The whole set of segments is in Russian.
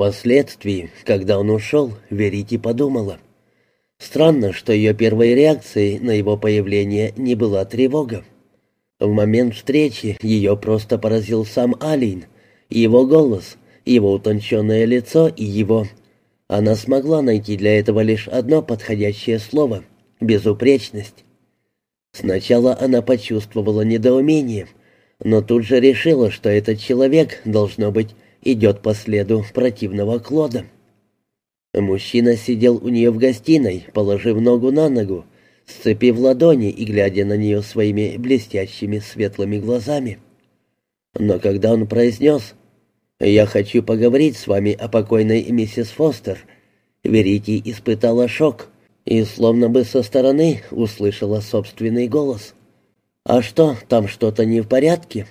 Впоследствии, когда он ушел, Верити подумала. Странно, что ее первой реакцией на его появление не была тревога. В момент встречи ее просто поразил сам Алин, его голос, его утонченное лицо и его... Она смогла найти для этого лишь одно подходящее слово — безупречность. Сначала она почувствовала недоумение, но тут же решила, что этот человек, должно быть, идет по следу противного Клода. Мужчина сидел у нее в гостиной, положив ногу на ногу, сцепив ладони и глядя на нее своими блестящими светлыми глазами. Но когда он произнес «Я хочу поговорить с вами о покойной миссис Фостер», Верити испытала шок и словно бы со стороны услышала собственный голос. «А что, там что-то не в порядке?»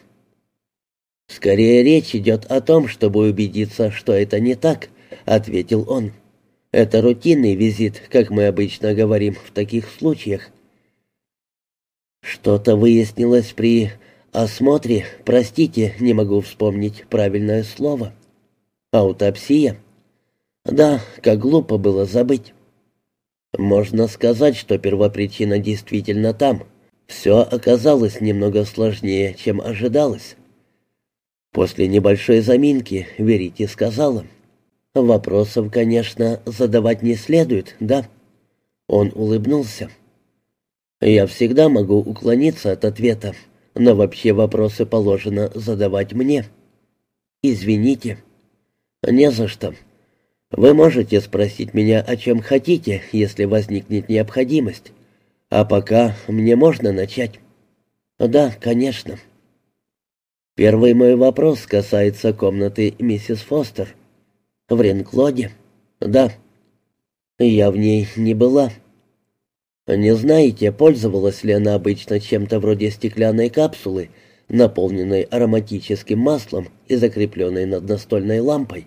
«Скорее речь идет о том, чтобы убедиться, что это не так», — ответил он. «Это рутинный визит, как мы обычно говорим в таких случаях». «Что-то выяснилось при осмотре, простите, не могу вспомнить правильное слово. Аутопсия?» «Да, как глупо было забыть». «Можно сказать, что первопричина действительно там. Все оказалось немного сложнее, чем ожидалось». После небольшой заминки Верите сказала. «Вопросов, конечно, задавать не следует, да?» Он улыбнулся. «Я всегда могу уклониться от ответа, но вообще вопросы положено задавать мне». «Извините». «Не за что. Вы можете спросить меня о чем хотите, если возникнет необходимость. А пока мне можно начать?» «Да, конечно». Первый мой вопрос касается комнаты миссис Фостер. В Ренклоде? Да. Я в ней не была. Не знаете, пользовалась ли она обычно чем-то вроде стеклянной капсулы, наполненной ароматическим маслом и закрепленной над настольной лампой?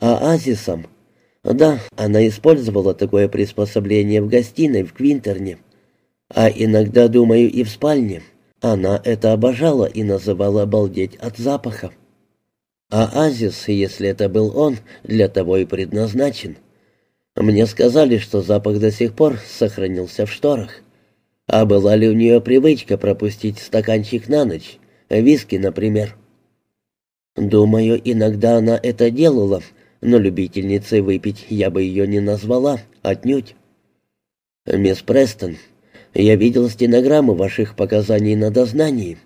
А азисом? Да, она использовала такое приспособление в гостиной в Квинтерне, а иногда, думаю, и в спальне. Она это обожала и называла «обалдеть от запаха». А Азис, если это был он, для того и предназначен. Мне сказали, что запах до сих пор сохранился в шторах. А была ли у нее привычка пропустить стаканчик на ночь, виски, например? Думаю, иногда она это делала, но любительницей выпить я бы ее не назвала, отнюдь. «Мисс Престон, я видел стенограмму ваших показаний на дознании,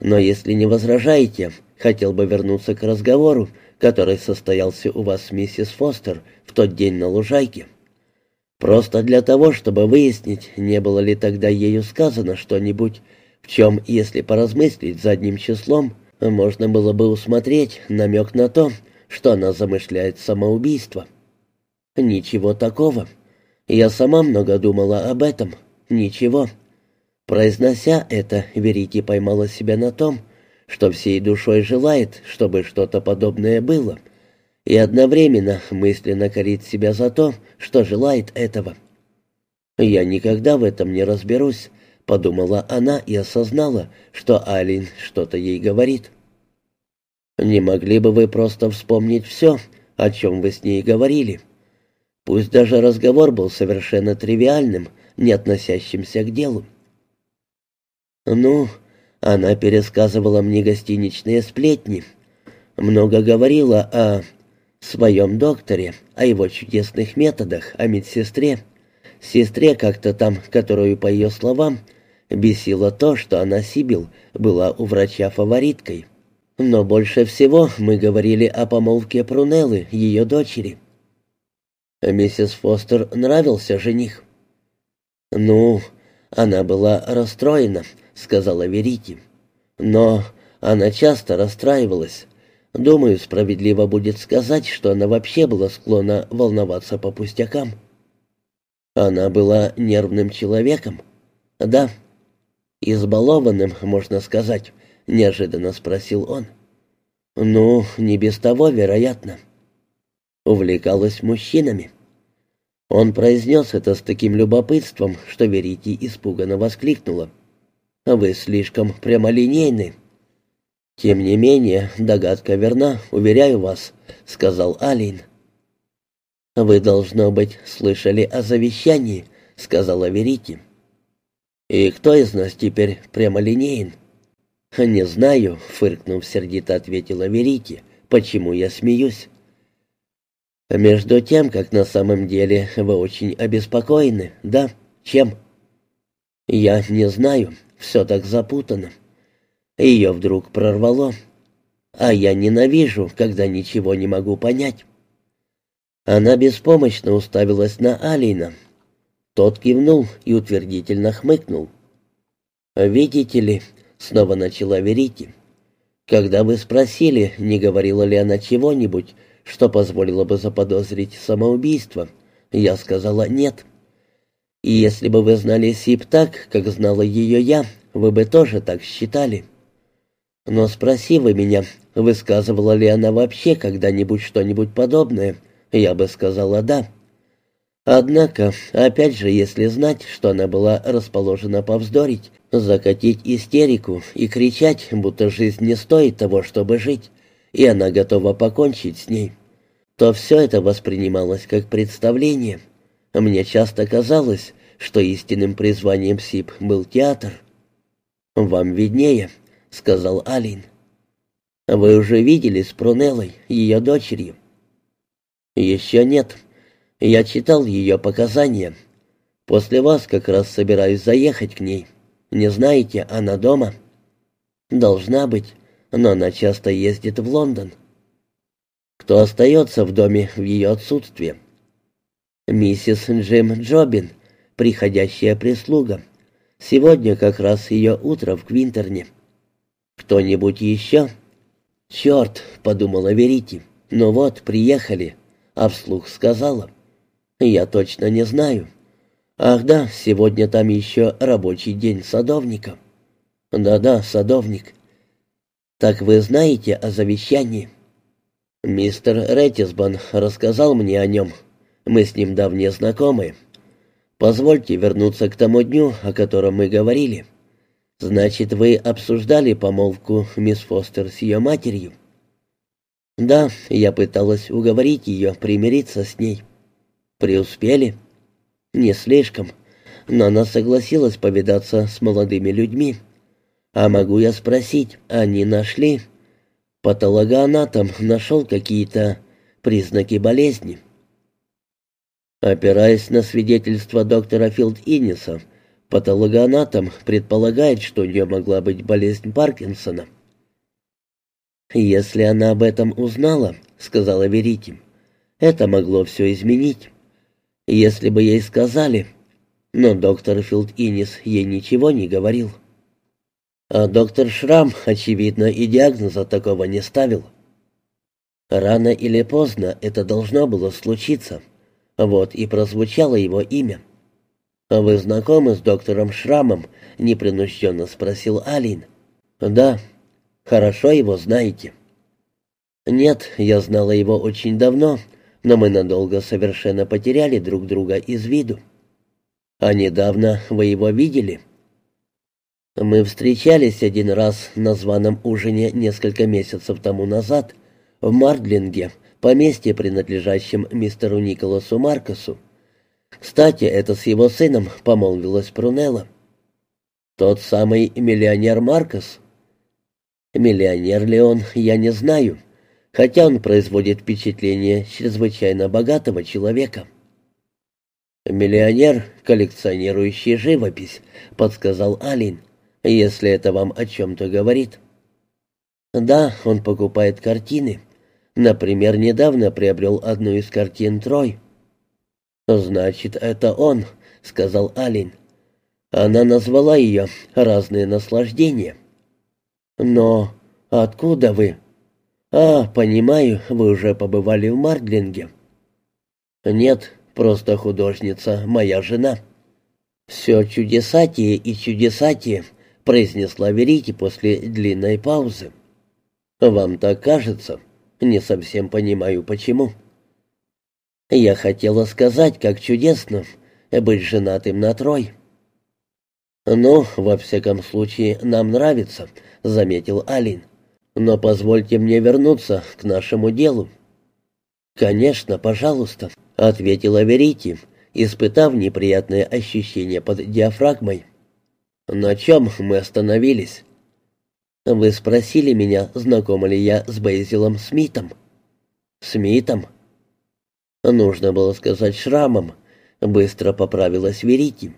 но если не возражаете, хотел бы вернуться к разговору, который состоялся у вас с миссис Фостер в тот день на лужайке. Просто для того, чтобы выяснить, не было ли тогда ею сказано что-нибудь, в чем, если поразмыслить задним числом, можно было бы усмотреть намек на то, что она замышляет самоубийство. Ничего такого. Я сама много думала об этом, Ничего. Произнося это, Верики поймала себя на том, что всей душой желает, чтобы что-то подобное было, и одновременно мысленно корит себя за то, что желает этого. «Я никогда в этом не разберусь», — подумала она и осознала, что Алин что-то ей говорит. «Не могли бы вы просто вспомнить все, о чем вы с ней говорили? Пусть даже разговор был совершенно тривиальным, не относящимся к делу. Ну, она пересказывала мне гостиничные сплетни, много говорила о своем докторе, о его чудесных методах, о медсестре, сестре как-то там, которую, по ее словам, бесило то, что она, Сибил, была у врача фавориткой. Но больше всего мы говорили о помолвке Прунеллы, ее дочери. Миссис Фостер нравился жених. «Ну, она была расстроена», — сказала Верити. «Но она часто расстраивалась. Думаю, справедливо будет сказать, что она вообще была склонна волноваться по пустякам». «Она была нервным человеком?» «Да». «Избалованным, можно сказать», — неожиданно спросил он. «Ну, не без того, вероятно». «Увлекалась мужчинами». Он произнес это с таким любопытством, что Верити испуганно воскликнула. «Вы слишком прямолинейны». «Тем не менее, догадка верна, уверяю вас», — сказал Алин. «Вы, должно быть, слышали о завещании», — сказала Верити. «И кто из нас теперь прямолинеен?» «Не знаю», — фыркнув сердито, ответила Верити. «Почему я смеюсь?» «Между тем, как на самом деле вы очень обеспокоены, да? Чем?» «Я не знаю, все так запутано». Ее вдруг прорвало. А я ненавижу, когда ничего не могу понять. Она беспомощно уставилась на Алина. Тот кивнул и утвердительно хмыкнул. «Видите ли», — снова начала Верити, — «когда вы спросили, не говорила ли она чего-нибудь, что позволило бы заподозрить самоубийство, я сказала «нет». И если бы вы знали Сип так, как знала ее я, вы бы тоже так считали. Но спроси вы меня, высказывала ли она вообще когда-нибудь что-нибудь подобное, я бы сказала «да». Однако, опять же, если знать, что она была расположена повздорить, закатить истерику и кричать, будто жизнь не стоит того, чтобы жить, и она готова покончить с ней, то все это воспринималось как представление. Мне часто казалось, что истинным призванием СИП был театр. «Вам виднее», — сказал Алин. «Вы уже видели с Прунеллой, ее дочерью?» «Еще нет. Я читал ее показания. После вас как раз собираюсь заехать к ней. Не знаете, она дома?» «Должна быть, но она часто ездит в Лондон». «Кто остается в доме в ее отсутствие?» «Миссис Джим Джобин, приходящая прислуга. Сегодня как раз ее утро в Квинтерне». «Кто-нибудь еще?» «Черт!» — подумала Верити. «Ну вот, приехали». А вслух сказала. «Я точно не знаю». «Ах да, сегодня там еще рабочий день садовника». «Да-да, садовник». «Так вы знаете о завещании?» «Мистер Реттисбан рассказал мне о нем. Мы с ним давние знакомы. Позвольте вернуться к тому дню, о котором мы говорили». «Значит, вы обсуждали помолвку мисс Фостер с ее матерью?» «Да, я пыталась уговорить ее примириться с ней». «Преуспели?» «Не слишком, но она согласилась повидаться с молодыми людьми. А могу я спросить, они нашли?» Патологоанатом нашел какие-то признаки болезни. Опираясь на свидетельство доктора Филд Инниса, Патологоанатом предполагает, что у нее могла быть болезнь Паркинсона. «Если она об этом узнала», — сказала Верити, — «это могло все изменить. Если бы ей сказали...» Но доктор Филд Иннис ей ничего не говорил. А доктор Шрам, очевидно, и диагноза такого не ставил. Рано или поздно это должно было случиться. Вот и прозвучало его имя. «А «Вы знакомы с доктором Шрамом?» — непринужденно спросил Алин. «Да. Хорошо его знаете?» «Нет, я знала его очень давно, но мы надолго совершенно потеряли друг друга из виду. А недавно вы его видели?» «Мы встречались один раз на званом ужине несколько месяцев тому назад в Мардлинге, поместье, принадлежащем мистеру Николасу Маркосу. Кстати, это с его сыном помолвилась Прунелла. Тот самый миллионер Маркос. Миллионер ли он, я не знаю, хотя он производит впечатление чрезвычайно богатого человека. «Миллионер, коллекционирующий живопись», — подсказал Алин, — «если это вам о чем-то говорит». «Да, он покупает картины. Например, недавно приобрел одну из картин «Трой». «Значит, это он», — сказал Алин. Она назвала ее «Разные наслаждения». «Но откуда вы?» «А, понимаю, вы уже побывали в Мардлинге». «Нет, просто художница, моя жена». «Все чудесатие и чудесатие», — произнесла Верити после длинной паузы. «Вам так кажется? Не совсем понимаю, почему». Я хотела сказать, как чудесно быть женатым на Трой. «Ну, во всяком случае, нам нравится», — заметил Алин. Но позвольте мне вернуться к нашему делу». «Конечно, пожалуйста», — ответила Верити, испытав неприятное ощущение под диафрагмой. «На чем мы остановились?» «Вы спросили меня, знакома ли я с Бейзилом Смитом?» «Смитом?» Нужно было сказать Шрамом. Быстро поправилась Верити.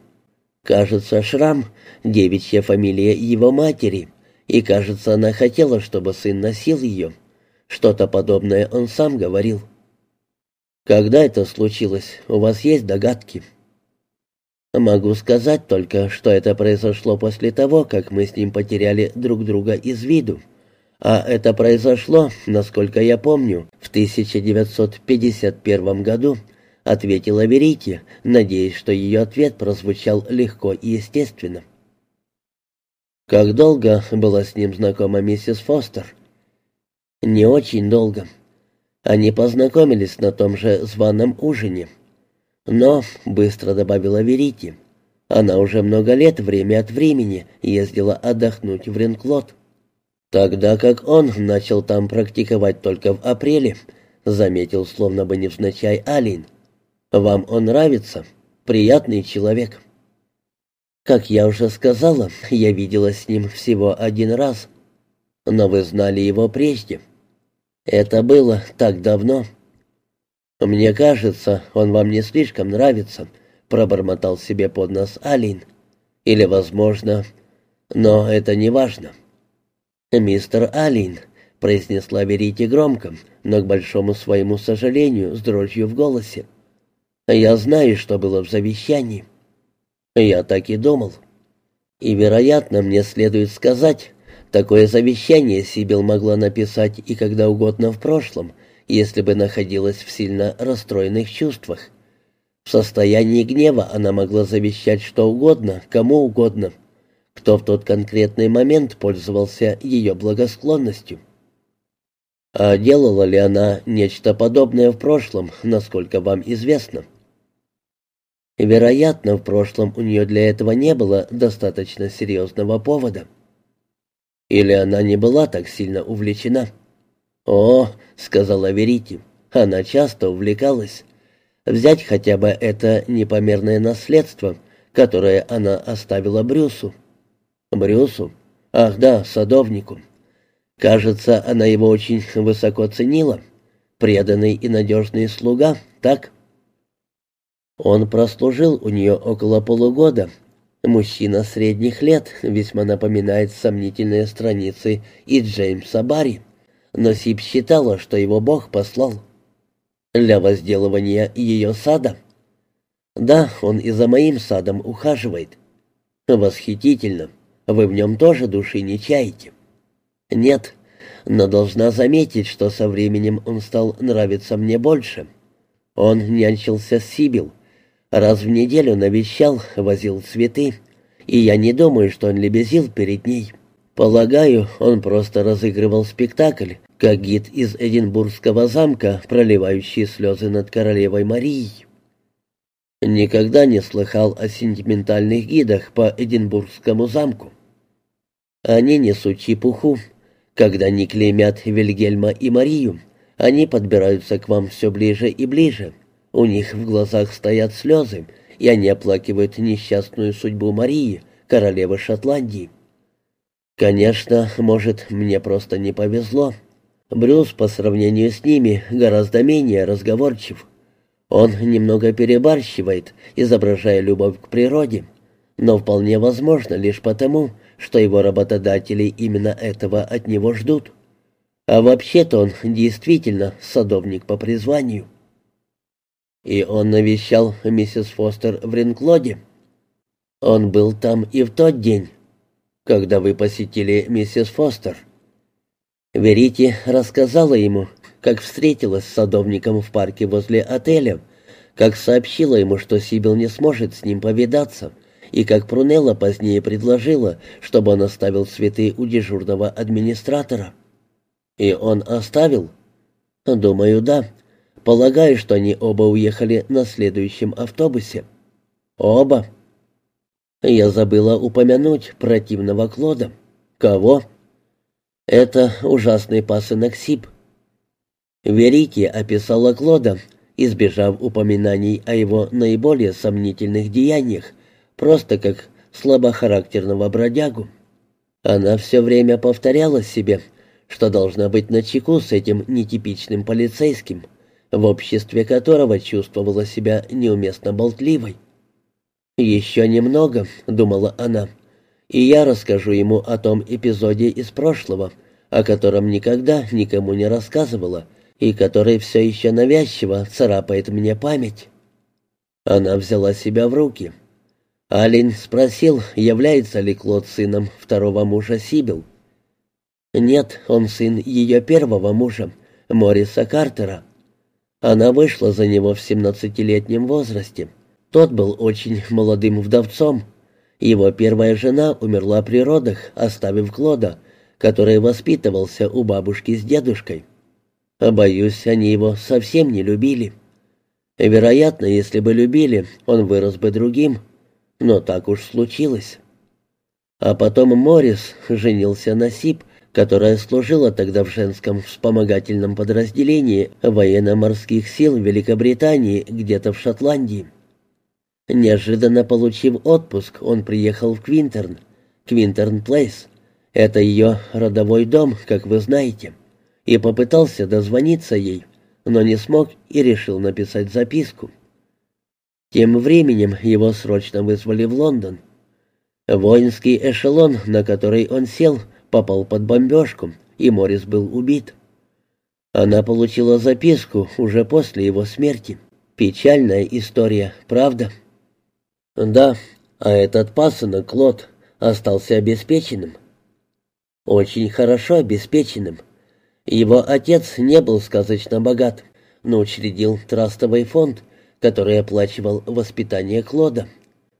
Кажется, Шрам — девичья фамилия его матери, и, кажется, она хотела, чтобы сын носил ее. Что-то подобное он сам говорил. Когда это случилось, у вас есть догадки?» Могу сказать только, что это произошло после того, как мы с ним потеряли друг друга из виду. А это произошло, насколько я помню, в 1951 году, ответила Верите, надеясь, что ее ответ прозвучал легко и естественно. Как долго была с ним знакома миссис Фостер? Не очень долго. Они познакомились на том же званом ужине. Но, быстро добавила Верити, она уже много лет время от времени ездила отдохнуть в Ренклот. Тогда как он начал там практиковать только в апреле, заметил словно бы невзначай Алин. Вам он нравится? Приятный человек. Как я уже сказала, я видела с ним всего один раз. Но вы знали его прежде. Это было так давно. «Мне кажется, он вам не слишком нравится», — пробормотал себе под нос Алин. «Или, возможно, но это не важно». «Мистер Алин», — произнесла Верите громко, но к большому своему сожалению, с дрожью в голосе. «Я знаю, что было в завещании». «Я так и думал». «И, вероятно, мне следует сказать, такое завещание Сибил могла написать и когда угодно в прошлом, если бы находилась в сильно расстроенных чувствах. В состоянии гнева она могла завещать что угодно, кому угодно, кто в тот конкретный момент пользовался ее благосклонностью. А делала ли она нечто подобное в прошлом, насколько вам известно? Вероятно, в прошлом у нее для этого не было достаточно серьезного повода. Или она не была так сильно увлечена. «О», — сказала Верити, — «она часто увлекалась. Взять хотя бы это непомерное наследство, которое она оставила Брюсу». «Брюсу? Ах да, садовнику. Кажется, она его очень высоко ценила. Преданный и надежный слуга, так?» Он прослужил у нее около полугода. Мужчина средних лет весьма напоминает сомнительные страницы и Джеймса Барри но Сип считала, что его Бог послал. Для возделывания ее сада. Да, он и за моим садом ухаживает. Восхитительно. Вы в нем тоже души не чаете? Нет, но должна заметить, что со временем он стал нравиться мне больше. Он нянчился с Сибил. Раз в неделю навещал, возил цветы, и я не думаю, что он лебезил перед ней. Полагаю, он просто разыгрывал спектакль, как гид из Эдинбургского замка, проливающий слезы над королевой Марией. Никогда не слыхал о сентиментальных гидах по Эдинбургскому замку. Они несут чепуху. Когда не клеймят Вильгельма и Марию, они подбираются к вам все ближе и ближе. У них в глазах стоят слезы, и они оплакивают несчастную судьбу Марии, королевы Шотландии. Конечно, может, мне просто не повезло. Брюс по сравнению с ними гораздо менее разговорчив. Он немного перебарщивает, изображая любовь к природе, но вполне возможно лишь потому, что его работодатели именно этого от него ждут. А вообще-то он действительно садовник по призванию. И он навещал миссис Фостер в Ринклоде. Он был там и в тот день, когда вы посетили миссис Фостер?» Верите рассказала ему, как встретилась с садовником в парке возле отеля, как сообщила ему, что Сибил не сможет с ним повидаться, и как Прунелла позднее предложила, чтобы он оставил цветы у дежурного администратора. И он оставил? Думаю, да. Полагаю, что они оба уехали на следующем автобусе. Оба. Я забыла упомянуть противного Клода. Кого? Это ужасный пасынок Сип. Верики описала Клода, избежав упоминаний о его наиболее сомнительных деяниях, просто как слабохарактерного бродягу. Она все время повторяла себе, что должна быть начеку с этим нетипичным полицейским, в обществе которого чувствовала себя неуместно болтливой. «Еще немного», — думала она, — «и я расскажу ему о том эпизоде из прошлого, о котором никогда никому не рассказывала и который все еще навязчиво царапает мне память». Она взяла себя в руки — Алин спросил, является ли Клод сыном второго мужа Сибил. Нет, он сын ее первого мужа, Мориса Картера. Она вышла за него в семнадцатилетнем возрасте. Тот был очень молодым вдовцом. Его первая жена умерла при родах, оставив Клода, который воспитывался у бабушки с дедушкой. Боюсь, они его совсем не любили. Вероятно, если бы любили, он вырос бы другим, но так уж случилось. А потом Моррис женился на Сип, которая служила тогда в женском вспомогательном подразделении военно-морских сил Великобритании где-то в Шотландии. Неожиданно получив отпуск, он приехал в Квинтерн, Квинтерн Плейс. Это ее родовой дом, как вы знаете. И попытался дозвониться ей, но не смог и решил написать записку. Тем временем его срочно вызвали в Лондон. Воинский эшелон, на который он сел, попал под бомбежку, и Моррис был убит. Она получила записку уже после его смерти. Печальная история, правда? Да, а этот пасынок Клод остался обеспеченным. Очень хорошо обеспеченным. Его отец не был сказочно богат, но учредил трастовый фонд, который оплачивал воспитание Клода.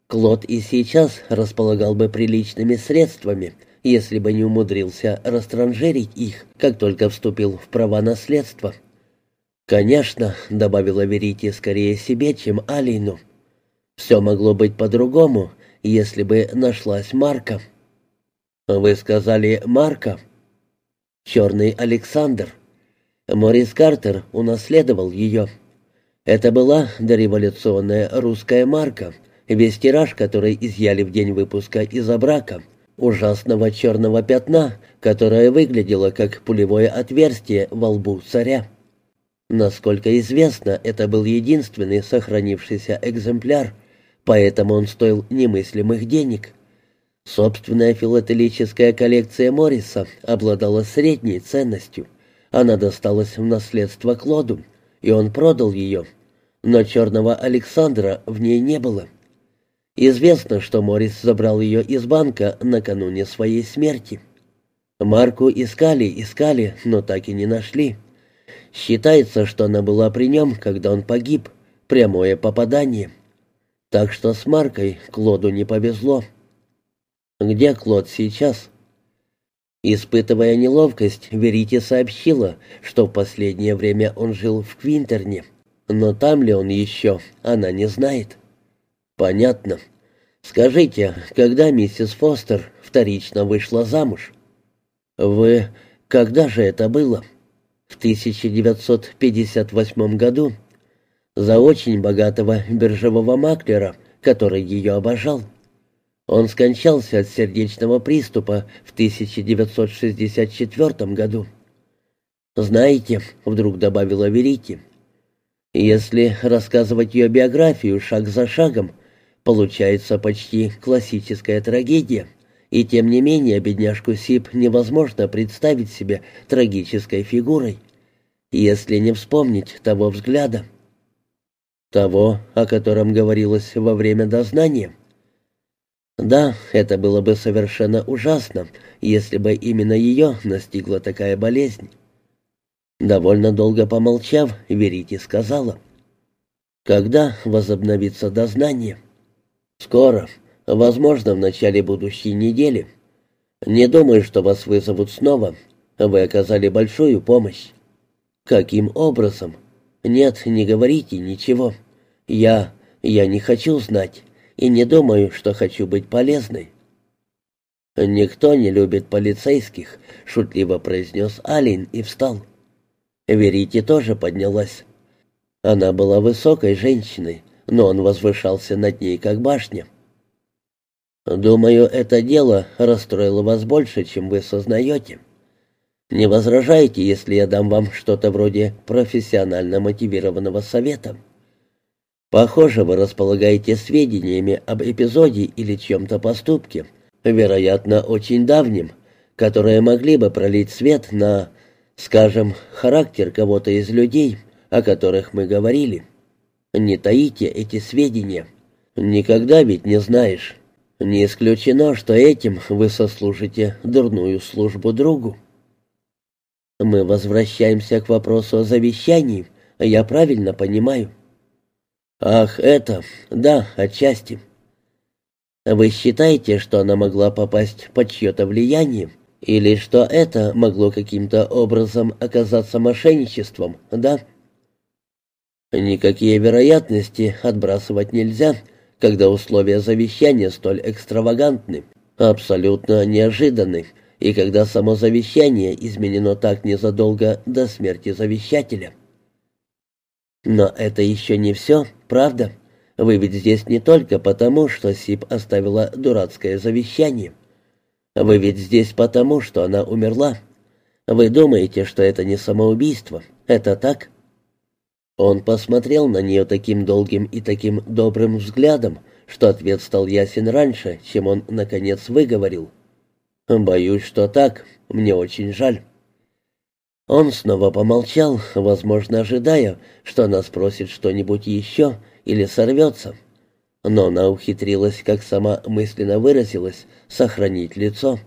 Клод и сейчас располагал бы приличными средствами, если бы не умудрился растранжерить их, как только вступил в права наследства. «Конечно», — добавила Верити скорее себе, чем Алину. «Все могло быть по-другому, если бы нашлась Марка». «Вы сказали Марка?» «Черный Александр». Морис Картер унаследовал ее. Это была дореволюционная русская марка, весь тираж который изъяли в день выпуска из-за брака, ужасного черного пятна, которое выглядело как пулевое отверстие во лбу царя. Насколько известно, это был единственный сохранившийся экземпляр, поэтому он стоил немыслимых денег. Собственная филателическая коллекция Морриса обладала средней ценностью. Она досталась в наследство Клоду и он продал ее, но черного Александра в ней не было. Известно, что Морис забрал ее из банка накануне своей смерти. Марку искали, искали, но так и не нашли. Считается, что она была при нем, когда он погиб. Прямое попадание. Так что с Маркой Клоду не повезло. Где Клод сейчас? Испытывая неловкость, Верите сообщила, что в последнее время он жил в Квинтерне. Но там ли он еще, она не знает. «Понятно. Скажите, когда миссис Фостер вторично вышла замуж?» «Вы... Когда же это было?» «В 1958 году. За очень богатого биржевого маклера, который ее обожал». Он скончался от сердечного приступа в 1964 году. «Знаете», — вдруг добавила Верити, — «если рассказывать ее биографию шаг за шагом, получается почти классическая трагедия, и тем не менее бедняжку Сип невозможно представить себе трагической фигурой, если не вспомнить того взгляда, того, о котором говорилось во время дознания». Да, это было бы совершенно ужасно, если бы именно ее настигла такая болезнь. Довольно долго помолчав, Верити сказала. «Когда возобновится дознание?» «Скоро. Возможно, в начале будущей недели. Не думаю, что вас вызовут снова. Вы оказали большую помощь». «Каким образом?» «Нет, не говорите ничего. Я... я не хочу знать и не думаю, что хочу быть полезной. «Никто не любит полицейских», — шутливо произнес Алин и встал. Верите тоже поднялась. Она была высокой женщиной, но он возвышался над ней, как башня. «Думаю, это дело расстроило вас больше, чем вы сознаете. Не возражайте, если я дам вам что-то вроде профессионально мотивированного совета. Похоже, вы располагаете сведениями об эпизоде или чем-то поступке, вероятно, очень давнем, которые могли бы пролить свет на, скажем, характер кого-то из людей, о которых мы говорили. Не таите эти сведения. Никогда ведь не знаешь». Не исключено, что этим вы сослужите дурную службу другу. Мы возвращаемся к вопросу о завещании, я правильно понимаю? Ах, это, да, отчасти. Вы считаете, что она могла попасть под чье-то влияние, или что это могло каким-то образом оказаться мошенничеством, да? Никакие вероятности отбрасывать нельзя, когда условия завещания столь экстравагантны, абсолютно неожиданны, и когда само завещание изменено так незадолго до смерти завещателя. Но это еще не все, правда? Вы ведь здесь не только потому, что Сип оставила дурацкое завещание. Вы ведь здесь потому, что она умерла. Вы думаете, что это не самоубийство. Это так? Он посмотрел на нее таким долгим и таким добрым взглядом, что ответ стал ясен раньше, чем он, наконец, выговорил. «Боюсь, что так. Мне очень жаль». Он снова помолчал, возможно, ожидая, что она спросит что-нибудь еще или сорвется. Но она ухитрилась, как сама мысленно выразилась, сохранить лицо.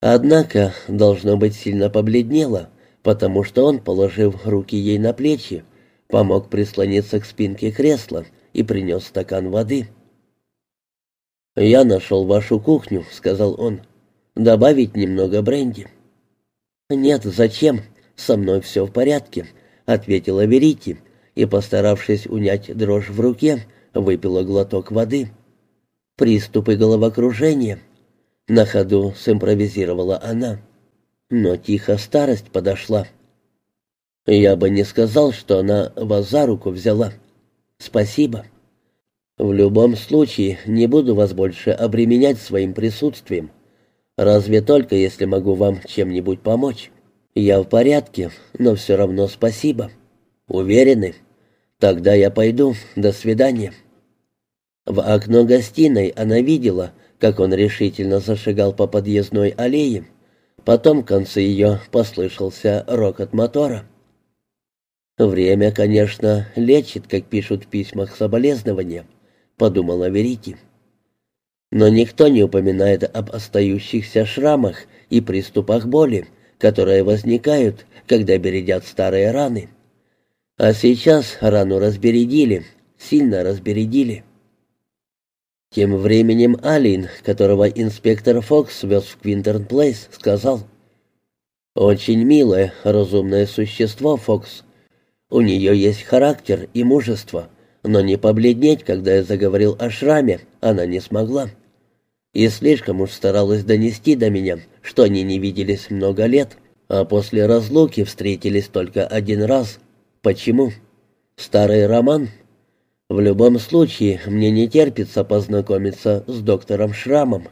Однако, должно быть, сильно побледнела, потому что он, положив руки ей на плечи, помог прислониться к спинке кресла и принес стакан воды. «Я нашел вашу кухню», — сказал он. «Добавить немного бренди». «Нет, зачем? Со мной все в порядке», — ответила Верити и, постаравшись унять дрожь в руке, выпила глоток воды. «Приступы головокружения», — на ходу симпровизировала она. Но тихо старость подошла. Я бы не сказал, что она вас за руку взяла. Спасибо. В любом случае, не буду вас больше обременять своим присутствием. Разве только если могу вам чем-нибудь помочь. Я в порядке, но все равно спасибо. Уверены? Тогда я пойду. До свидания. В окно гостиной она видела, как он решительно зашагал по подъездной аллее. Потом в конце ее послышался рокот мотора. «Время, конечно, лечит, как пишут в письмах соболезнования», — подумала Верити. Но никто не упоминает об остающихся шрамах и приступах боли, которые возникают, когда бередят старые раны. А сейчас рану разбередили, сильно разбередили. Тем временем Алин, которого инспектор Фокс вез в Квинтерн Плейс, сказал, «Очень милое, разумное существо, Фокс. У нее есть характер и мужество, но не побледнеть, когда я заговорил о шраме, она не смогла. И слишком уж старалась донести до меня, что они не виделись много лет, а после разлуки встретились только один раз. Почему? Старый роман? В любом случае, мне не терпится познакомиться с доктором Шрамом.